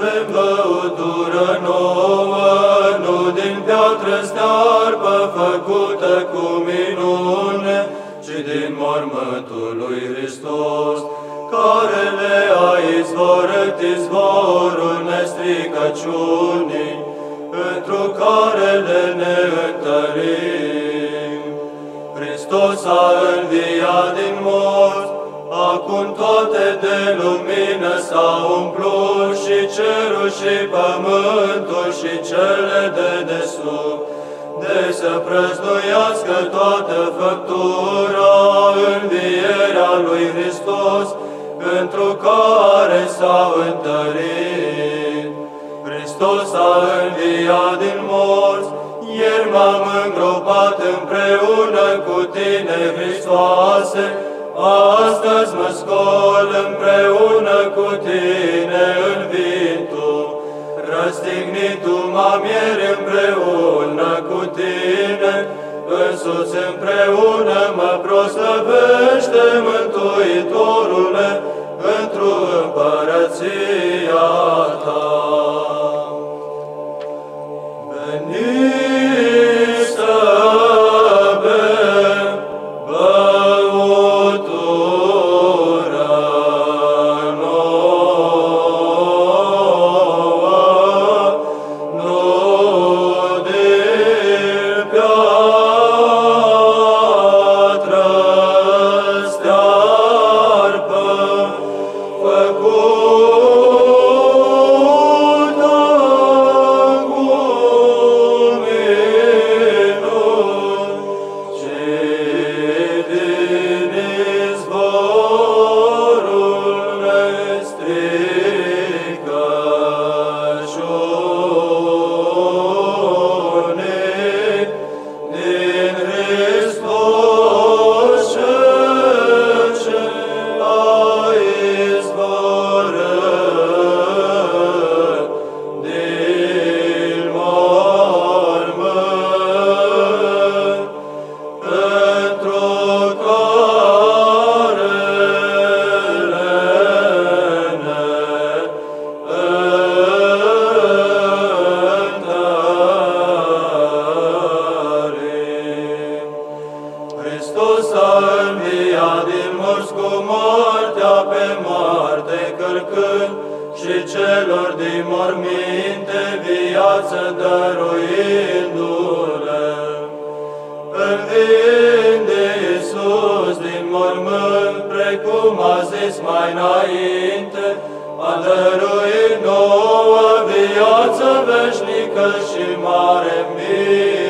bem băutură nouă, nu din piatră stearpă făcută cu minune, ci din mormântul lui Hristos, care le-a izvorât izvorul nestricăciunii, pentru care le ne întărim. Hristos a înviat din morți, acum toate de lumină s-au umplut și cerul și pământul și cele de desubt, de să prăznuiască toată făptura învierea lui Hristos, pentru care s-au întărit. Hristos a înviat din morți, ieri m-am îngropat împreună cu tine, Hristoase, astăzi mă scol împreună cu tine în vitu. Răstignitu m-am ieri împreună cu tine, însuți împreună mă proslăvește Mântuitorule, nestricăciunii, Hristos a înviat din morți cu moartea pe moarte călcând și celor din morminte viață dăruindu-le. Înviind de Iisus din mormânt, precum a zis mai înainte, a dăruit nouă viață veșnică și mare mie.